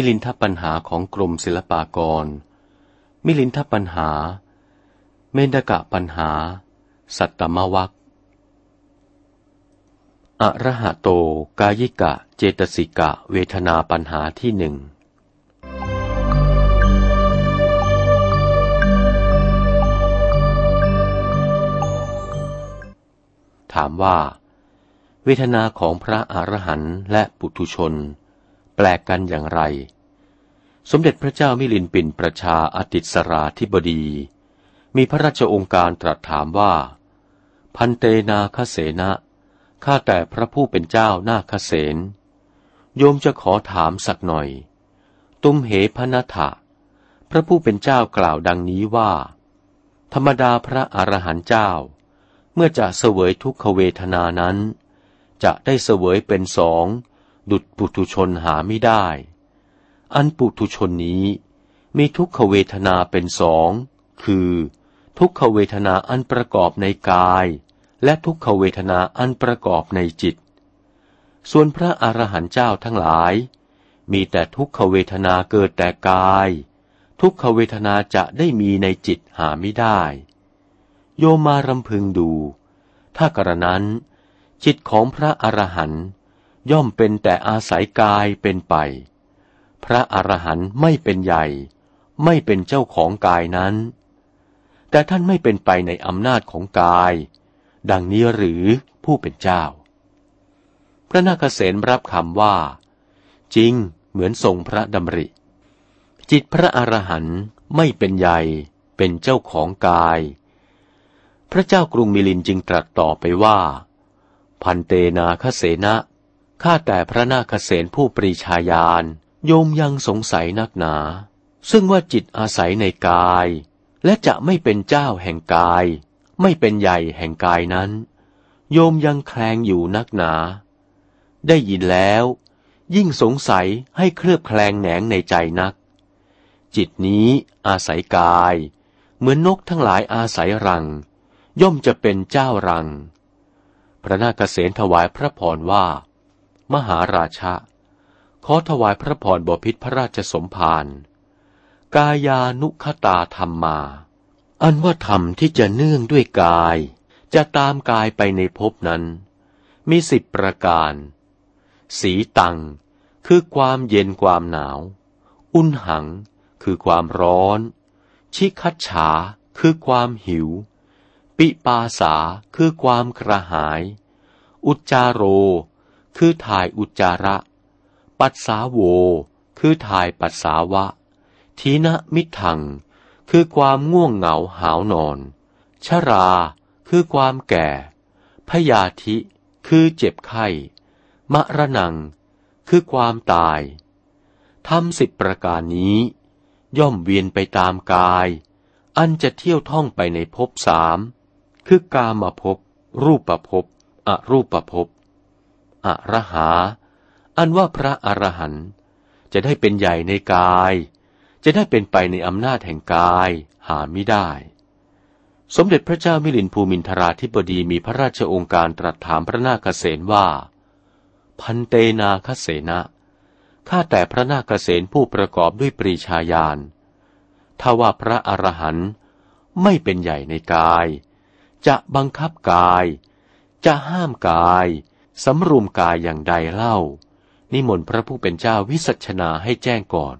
มิลินทปัญหาของกรมศิลปากร มิลินทปัญหา เมนกะปัญหา สัตตมวัคอระหะโต กายิกะ เจตสิกะ เวทนาปัญหาที่หนึ่งถามว่า เวทนาของพระอรหันต์และปุถุชน แปลกกันอย่างไร สมเด็จพระเจ้ามิลินปินประชาอติสราธิบดี มีพระราชองค์การตรัสถามว่า พันเตนาคเสนะข้าแต่พระผู้เป็นเจ้านาคเสนโยมจะขอถามสักหน่อย ตุมเหพนัทะพระผู้เป็นเจ้ากล่าวดังนี้ว่า ธรรมดาพระอรหันต์เจ้า เมื่อจะเสวยทุกขเวทนานั้น จะได้เสวยเป็นสอง ดุจปุถุชนหาไม่ได้ อันปุถุชนนี้มีทุกขเวทนาเป็นสอง คือ ทุกขเวทนาอันประกอบในกาย และทุกขเวทนาอันประกอบในจิต ส่วนพระอรหันต์เจ้าทั้งหลาย มีแต่ทุกขเวทนาเกิดแต่กาย ทุกขเวทนาจะได้มีในจิตหาไม่ได้ โยมมารำพึงดู ถ้ากระนั้น จิตของพระอรหันต์ ย่อมเป็นแต่อาศัยกายเป็นไป พระอรหันต์ไม่เป็นใหญ่ ไม่เป็นเจ้าของกายนั้น แต่ท่านไม่เป็นไปในอำนาจของกาย ดังนี้หรือผู้เป็นเจ้า พระนาคเษนรับคำว่า จริงเหมือนทรงพระดำริ จิตพระอรหันต์ไม่เป็นใหญ่เป็นเจ้าของกาย พระเจ้ากรุงมิลินจึงตรัสต่อไปว่า พันเตนาคเสนะ ข้าแต่พระนาคเษนผู้ปรีชาญาณโยมยังสงสัยนักหนา ซึ่งว่าจิตอาศัยในกาย และจะไม่เป็นเจ้าแห่งกาย ไม่เป็นใหญ่แห่งกายนั้น โยมยังแคลงอยู่นักหนา ได้ยินแล้ว ยิ่งสงสัยให้เคลือบแคลงแหนงในใจนัก จิตนี้อาศัยกาย เหมือนนกทั้งหลายอาศัยรัง ย่อมจะเป็นเจ้ารัง พระนาคเษนถวายพระพรว่า มหาราชะ ขอถวายพระพรบพิษพระราชสมภารกายานุคตาธรรมมา อันว่าธรรมที่จะเนื่องด้วยกาย จะตามกายไปในภพนั้น มีสิบประการ สีตัง คือความเย็นความหนาว อุณหัง คือความร้อน ชิคัตฉา คือความหิว ปิปาสา คือความกระหาย อุจจาโร คือถ่ายอุจจาระ ปัสสาโว คือถ่ายปัสสาวะ ทีนะมิถัง คือความง่วงเหงาหาวนอน ชรา คือความแก่ พยาธิ คือเจ็บไข้มะระนัง คือความตายทำสิบประการนี้ ย่อมเวียนไปตามกาย อันจะเที่ยวท่องไปในภพสาม คือกามภพรูปภพอรูปภพ อระหา อันว่าพระอรหันต์จะได้เป็นใหญ่ในกาย จะได้เป็นไปในอำนาจแห่งกายหาไม่ได้ สมเด็จพระเจ้ามิลินภูมินทราธิบดีมีพระราชองค์การตรัสถามพระนาคเษนว่า พันเตนาคเสนะข้าแต่พระนาคเษนผู้ประกอบด้วยปรีชาญาณถ้าว่าพระอรหันต์ไม่เป็นใหญ่ในกาย จะบังคับกาย จะห้ามกาย สำรวมกายอย่างใดเล่า นิมนต์พระผู้เป็นเจ้าวิสัชนาให้แจ้งก่อน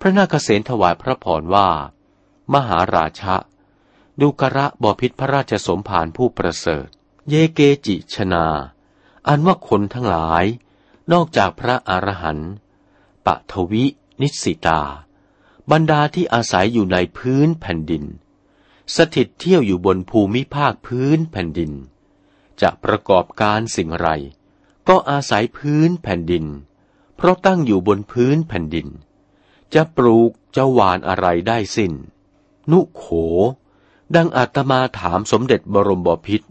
พระนาคเษนถวายพระพรว่า มหาราชะ ดูกระบอพิษพระราชสมภารผู้ประเสริฐ เยเกจิชนา อันว่าคนทั้งหลาย นอกจากพระอรหันต์ปะทวิ นิสิตา บรรดาที่อาศัยอยู่ในพื้นแผ่นดิน สถิตเที่ยวอยู่บนภูมิภาคพื้นแผ่นดิน จะประกอบการสิ่งไร ก็อาศัยพื้นแผ่นดิน เพราะตั้งอยู่บนพื้นแผ่นดิน จะปลูกจะหวานอะไรได้สิน้น นุโข ดังอาตมาถามสมเด็จบรมบพิษ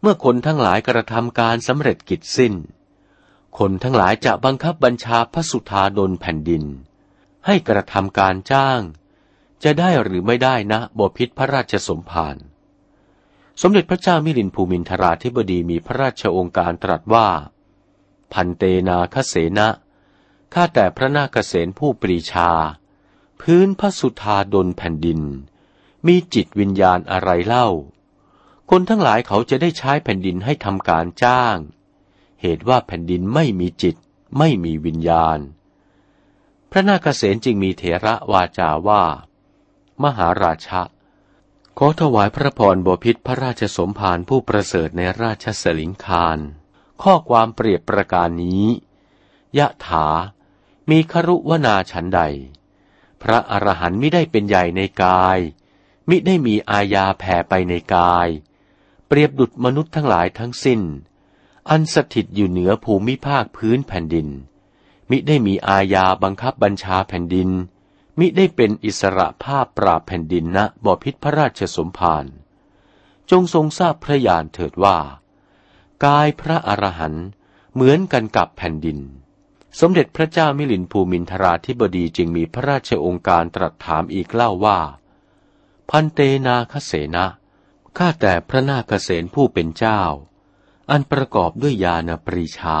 เมื่อคนทั้งหลายกระทำการสำเร็จกิจสิ้น คนทั้งหลายจะบังคับบัญชาพระสุธาดลแผ่นดิน ให้กระทำการจ้าง จะได้หรือไม่ได้นะบพิษพระราชสมภาร สมเด็จพระเจ้ามิลินภูมินทราธิบดีมีพระราชองค์การตรัสว่า พันเตนาคเสนะข้าแต่พระนาคเษนผู้ปรีชา พื้นพระสุธาดลแผ่นดิน มีจิตวิญญาณอะไรเล่า คนทั้งหลายเขาจะได้ใช้แผ่นดินให้ทำการจ้าง เหตุว่าแผ่นดินไม่มีจิตไม่มีวิญญาณ พระนาคเษนจึงมีเถระวาจาว่า มหาราชะ ขอถวายพระพรบพิษพระราชสมภารผู้ประเสริฐในราชสลิงคาร ข้อความเปรียบประการนี้ยะถา มีครุวนาฉันใด พระอรหันต์ไม่ได้เป็นใหญ่ในกาย มิได้มีอาญาแผ่ไปในกาย เปรียบดุจมนุษย์ทั้งหลายทั้งสิ้น อันสถิตอยู่เหนือภูมิภาคพื้นแผ่นดิน มิได้มีอาญาบังคับบัญชาแผ่นดิน มิได้เป็นอิสระภาพปราบแผ่นดินณบ่อพิษพระราชสมภารจงทรงทราบพระญาณเถิดว่า กายพระอรหันต์เหมือนกันกับแผ่นดิน สมเด็จพระเจ้ามิลินภูมินทราธิบดีจึงมีพระราชองค์การตรัสถามอีกเล่าว่า พันเตนาคเสนะข้าแต่พระนาคเสนผู้เป็นเจ้า อันประกอบด้วยญาณปรีชา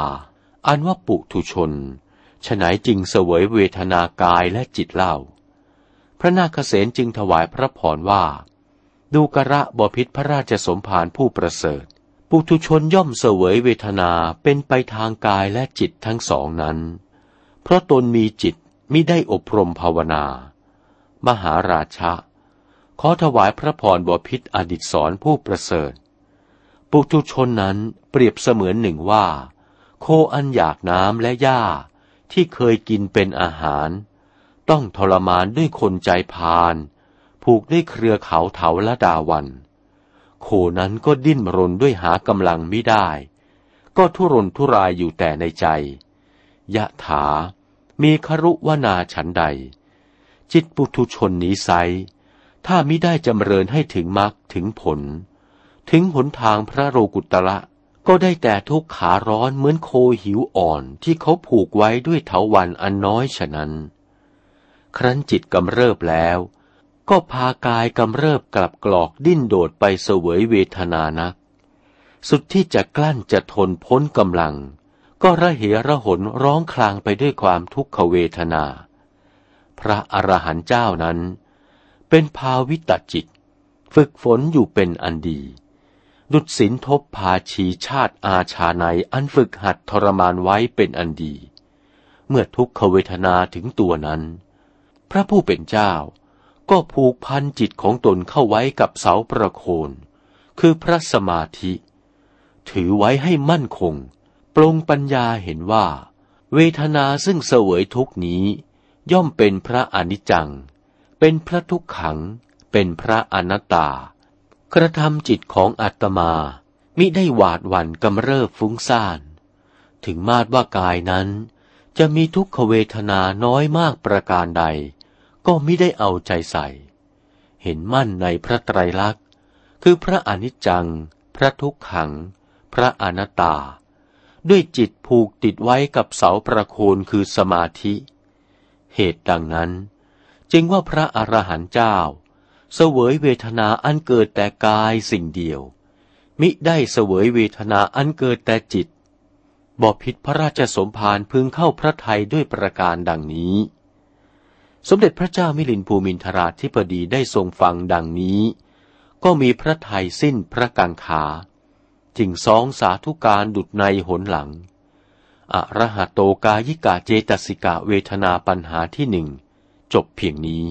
อันว่าปุถุชนฉไหนจริงเสวยเวทนากายและจิตเล่า พระนาคเษนจึงถวายพระพรว่า ดูกระบพิษพระราชสมภารผู้ประเสริฐ ปุถุชนย่อมเสวยเวทนาเป็นไปทางกายและจิตทั้งสองนั้น เพราะตนมีจิตมิได้อบรมภาวนา มหาราชะ ขอถวายพระพรบพิษอดิศสอนผู้ประเสริฐ ปุถุชนนั้นเปรียบเสมือนหนึ่งว่า โคอันอยากน้ำและหญ้าที่เคยกินเป็นอาหาร ต้องทรมานด้วยคนใจพาน ผูกด้วยเครือเขาเถาละดาวัน โคนั้นก็ดิ้นรนด้วยหากำลังไม่ได้ ก็ทุรนทุรายอยู่แต่ในใจ ยะถา มีครุวนาฉันใด จิตปุถุชนนี้ไซถ้ามิได้จำเริญให้ถึงมรรคถึงผล ถึงหนทางพระโรกุตระก็ได้แต่ทุกขาร้อนเหมือนโคหิวอ่อนที่เขาผูกไว้ด้วยเถาวันอันน้อยฉะนั้น ครั้นจิตกำเริบแล้ว ก็พากายกำเริบกลับกรอกดิ้นโดดไปเสวยเวทนานัก สุดที่จะกลั้นจะทนพ้นกำลัง ก็ระเหระหนร้องคลางไปด้วยความทุกขเวทนา พระอรหันต์เจ้านั้น เป็นภาวิตจิต ฝึกฝนอยู่เป็นอันดีดุดสินทบพาชีชาติอาชาในอันฝึกหัดทรมานไว้เป็นอันดี เมื่อทุกขเวทนาถึงตัวนั้น พระผู้เป็นเจ้า ก็ผูกพันจิตของตนเข้าไว้กับเสาประโคน คือพระสมาธิ ถือไว้ให้มั่นคง ปรงปัญญาเห็นว่า เวทนาซึ่งเสวยทุกนี้ ย่อมเป็นพระอนิจจัง เป็นพระทุกขัง เป็นพระอนัตตา กระทำจิตของอัตมามิได้หวาดหวั่นกำเริบฟุ้งซ่าน ถึงมาดว่ากายนั้นจะมีทุกขเวทนาน้อยมากประการใด ก็ไมิได้เอาใจใส่ เห็นมั่นในพระไตรลักษณ์ คือพระอนิจจัง พระทุกขัง พระอนัตตา ด้วยจิตผูกติดไว้กับเสาประโคนคือสมาธิ เหตุดังนั้น จึงว่าพระอรหันต์เจ้า เสวยเวทนาอันเกิดแต่กายสิ่งเดียว มิได้เสวยเวทนาอันเกิดแต่จิตบอพิษพระราชสมภารพึงเข้าพระทัยด้วยประการดังนี้ สมเด็จพระเจ้ามิลินภูมินทราธิปดีได้ทรงฟังดังนี้ ก็มีพระทัยสิ้นพระกังขาจึงสองสาธุการดุดในหนหลัง อรหัตโตกายิกาเจตสิกาเวทนาปัญหาที่หนึ่งจบเพียงนี้